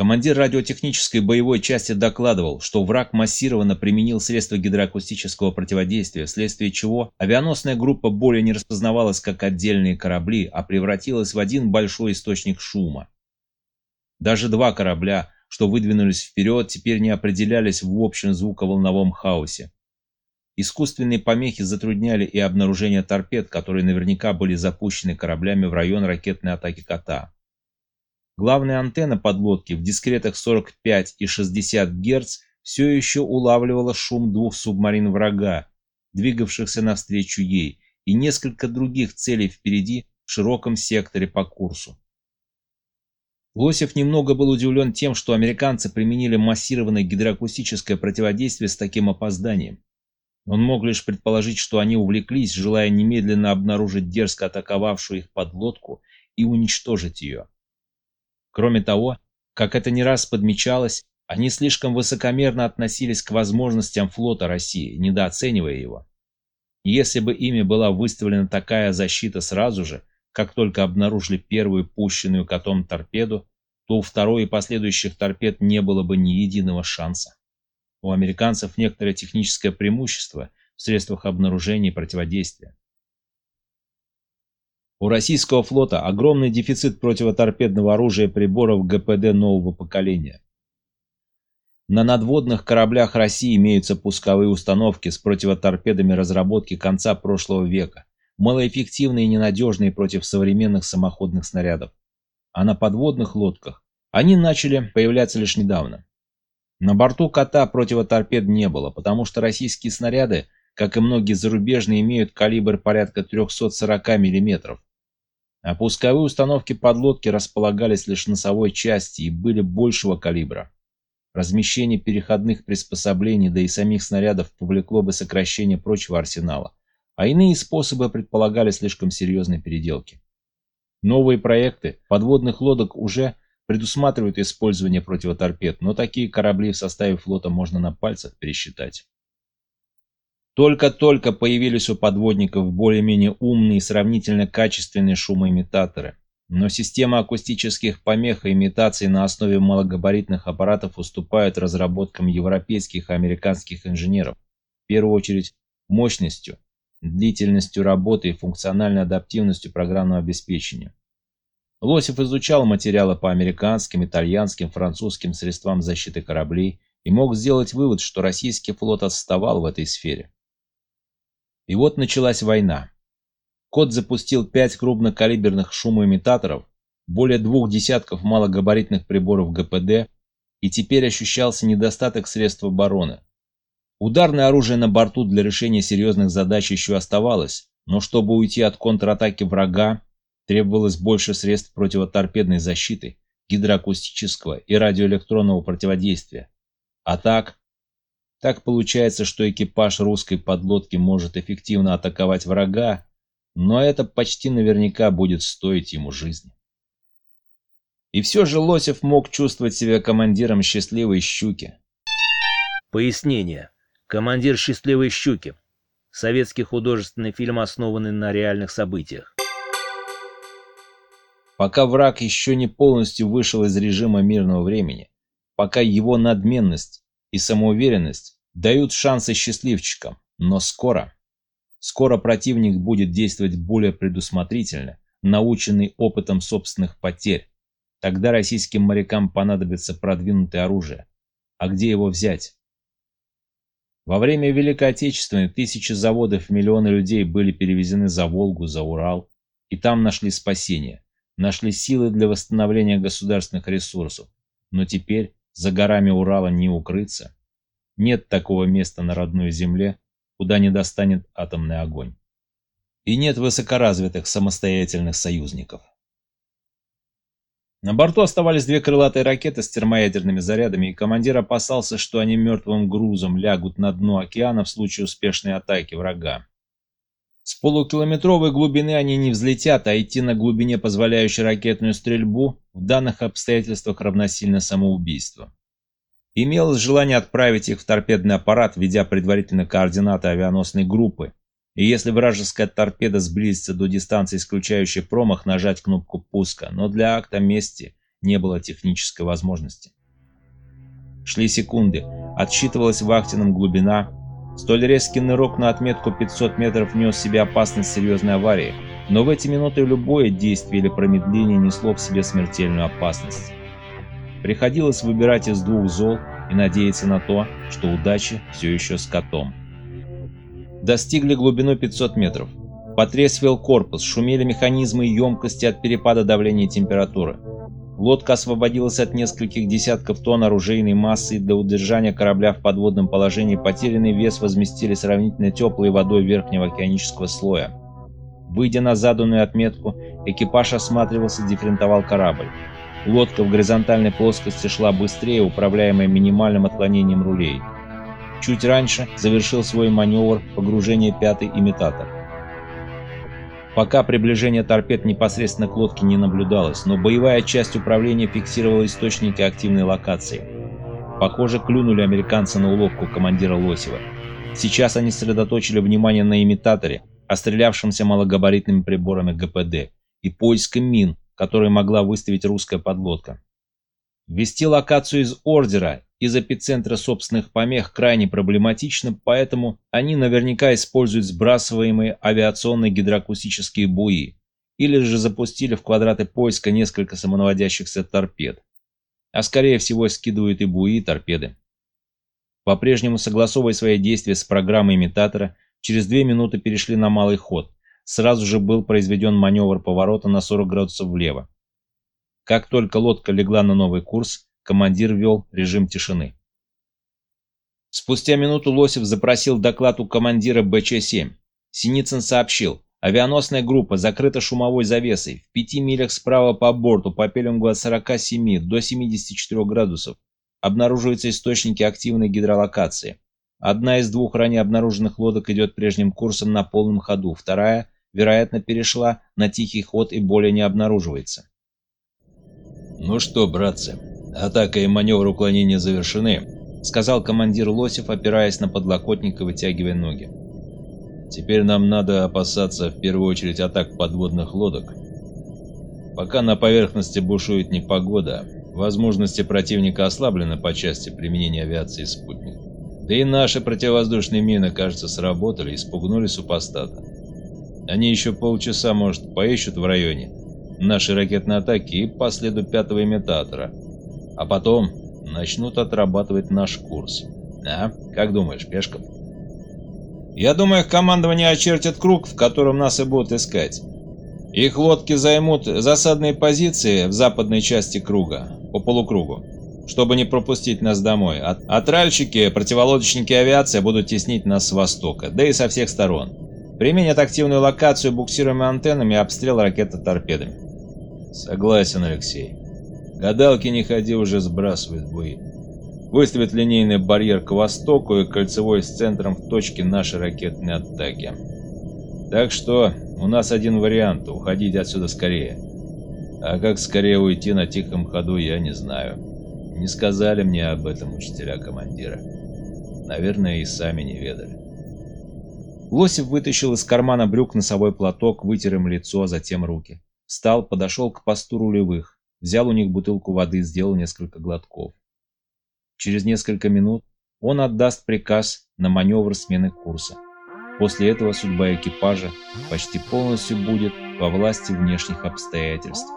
Командир радиотехнической боевой части докладывал, что враг массированно применил средства гидроакустического противодействия, вследствие чего авианосная группа более не распознавалась как отдельные корабли, а превратилась в один большой источник шума. Даже два корабля, что выдвинулись вперед, теперь не определялись в общем звуковолновом хаосе. Искусственные помехи затрудняли и обнаружение торпед, которые наверняка были запущены кораблями в район ракетной атаки «Кота». Главная антенна подлодки в дискретах 45 и 60 Гц все еще улавливала шум двух субмарин врага, двигавшихся навстречу ей, и несколько других целей впереди в широком секторе по курсу. Лосев немного был удивлен тем, что американцы применили массированное гидроакустическое противодействие с таким опозданием. Он мог лишь предположить, что они увлеклись, желая немедленно обнаружить дерзко атаковавшую их подлодку и уничтожить ее. Кроме того, как это не раз подмечалось, они слишком высокомерно относились к возможностям флота России, недооценивая его. Если бы ими была выставлена такая защита сразу же, как только обнаружили первую пущенную котом торпеду, то у второй и последующих торпед не было бы ни единого шанса. У американцев некоторое техническое преимущество в средствах обнаружения и противодействия. У российского флота огромный дефицит противоторпедного оружия и приборов ГПД нового поколения. На надводных кораблях России имеются пусковые установки с противоторпедами разработки конца прошлого века, малоэффективные и ненадежные против современных самоходных снарядов. А на подводных лодках они начали появляться лишь недавно. На борту «Кота» противоторпед не было, потому что российские снаряды, как и многие зарубежные, имеют калибр порядка 340 мм, а пусковые установки подлодки располагались лишь в носовой части и были большего калибра. Размещение переходных приспособлений, да и самих снарядов повлекло бы сокращение прочего арсенала, а иные способы предполагали слишком серьезные переделки. Новые проекты подводных лодок уже предусматривают использование противоторпед, но такие корабли в составе флота можно на пальцах пересчитать. Только-только появились у подводников более-менее умные и сравнительно качественные шумоимитаторы. Но система акустических помех и имитаций на основе малогабаритных аппаратов уступает разработкам европейских и американских инженеров, в первую очередь мощностью, длительностью работы и функциональной адаптивностью программного обеспечения. Лосев изучал материалы по американским, итальянским, французским средствам защиты кораблей и мог сделать вывод, что российский флот отставал в этой сфере. И вот началась война. Кот запустил пять крупнокалиберных шумоимитаторов, более двух десятков малогабаритных приборов ГПД, и теперь ощущался недостаток средств обороны. Ударное оружие на борту для решения серьезных задач еще оставалось, но чтобы уйти от контратаки врага, требовалось больше средств противоторпедной защиты, гидроакустического и радиоэлектронного противодействия. А так, так получается, что экипаж русской подлодки может эффективно атаковать врага, но это почти наверняка будет стоить ему жизни. И все же Лосев мог чувствовать себя командиром счастливой щуки. Пояснение. Командир счастливой щуки. Советский художественный фильм, основанный на реальных событиях. Пока враг еще не полностью вышел из режима мирного времени, пока его надменность и самоуверенность дают шансы счастливчикам, но скоро, скоро противник будет действовать более предусмотрительно, наученный опытом собственных потерь. Тогда российским морякам понадобится продвинутое оружие. А где его взять? Во время Великой Отечественной тысячи заводов и миллионы людей были перевезены за Волгу, за Урал, и там нашли спасение, нашли силы для восстановления государственных ресурсов. Но теперь за горами Урала не укрыться. Нет такого места на родной земле, куда не достанет атомный огонь. И нет высокоразвитых самостоятельных союзников. На борту оставались две крылатые ракеты с термоядерными зарядами, и командир опасался, что они мертвым грузом лягут на дно океана в случае успешной атаки врага. С полукилометровой глубины они не взлетят, а идти на глубине, позволяющей ракетную стрельбу, в данных обстоятельствах равносильно самоубийству. Имелось желание отправить их в торпедный аппарат, введя предварительно координаты авианосной группы, и если вражеская торпеда сблизится до дистанции, исключающей промах, нажать кнопку пуска, но для акта мести не было технической возможности. Шли секунды, отсчитывалась вахтенным глубина. Столь резкий нырок на отметку 500 метров нес себе опасность серьезной аварии, но в эти минуты любое действие или промедление несло в себе смертельную опасность. Приходилось выбирать из двух зол и надеяться на то, что удача все еще с котом. Достигли глубину 500 метров. Потрескивал корпус, шумели механизмы и емкости от перепада давления и температуры. Лодка освободилась от нескольких десятков тонн оружейной массы, и для удержания корабля в подводном положении потерянный вес возместили сравнительно теплой водой верхнего океанического слоя. Выйдя на заданную отметку, экипаж осматривался, дифферентовал корабль. Лодка в горизонтальной плоскости шла быстрее, управляемая минимальным отклонением рулей. Чуть раньше завершил свой маневр погружения пятый имитатор. Пока приближение торпед непосредственно к лодке не наблюдалось, но боевая часть управления фиксировала источники активной локации. Похоже, клюнули американцы на уловку командира Лосева. Сейчас они сосредоточили внимание на имитаторе, острелявшемся малогабаритными приборами ГПД, и поиском мин, которые могла выставить русская подлодка. Ввести локацию из ордера из эпицентра собственных помех крайне проблематично, поэтому они наверняка используют сбрасываемые авиационные гидроакустические буи или же запустили в квадраты поиска несколько самонаводящихся торпед. А скорее всего скидывают и буи, и торпеды. По-прежнему согласовывая свои действия с программой имитатора, через две минуты перешли на малый ход. Сразу же был произведен маневр поворота на 40 градусов влево. Как только лодка легла на новый курс, командир вел режим тишины. Спустя минуту Лосев запросил доклад у командира БЧ-7. Синицын сообщил, авианосная группа закрыта шумовой завесой, в пяти милях справа по борту по пеленгу от 47 до 74 градусов. Обнаруживаются источники активной гидролокации. Одна из двух ранее обнаруженных лодок идет прежним курсом на полном ходу, вторая, вероятно, перешла на тихий ход и более не обнаруживается. «Ну что, братцы, атака и маневр уклонения завершены», — сказал командир Лосев, опираясь на подлокотник и вытягивая ноги. «Теперь нам надо опасаться в первую очередь атак подводных лодок. Пока на поверхности бушует непогода, возможности противника ослаблены по части применения авиации спутник. Да и наши противовоздушные мины, кажется, сработали и спугнули супостата. Они еще полчаса, может, поищут в районе, наши ракетные атаки и по следу пятого имитатора. А потом начнут отрабатывать наш курс. А? Как думаешь, Пешков? Я думаю, их командование очертит круг, в котором нас и будут искать. Их лодки займут засадные позиции в западной части круга, по полукругу, чтобы не пропустить нас домой. А, а тральщики, противолодочники авиации будут теснить нас с востока, да и со всех сторон. Применят активную локацию буксируемыми антеннами и обстрел ракеты торпедами. Согласен, Алексей. Гадалки не ходи уже сбрасывают буи. Выставят линейный барьер к востоку и кольцевой с центром в точке нашей ракетной атаки. Так что у нас один вариант – уходить отсюда скорее. А как скорее уйти на тихом ходу, я не знаю. Не сказали мне об этом учителя командира. Наверное, и сами не ведали. Лосев вытащил из кармана брюк носовой платок, вытер им лицо, а затем руки. Встал, подошел к посту рулевых, взял у них бутылку воды, сделал несколько глотков. Через несколько минут он отдаст приказ на маневр смены курса. После этого судьба экипажа почти полностью будет во власти внешних обстоятельств.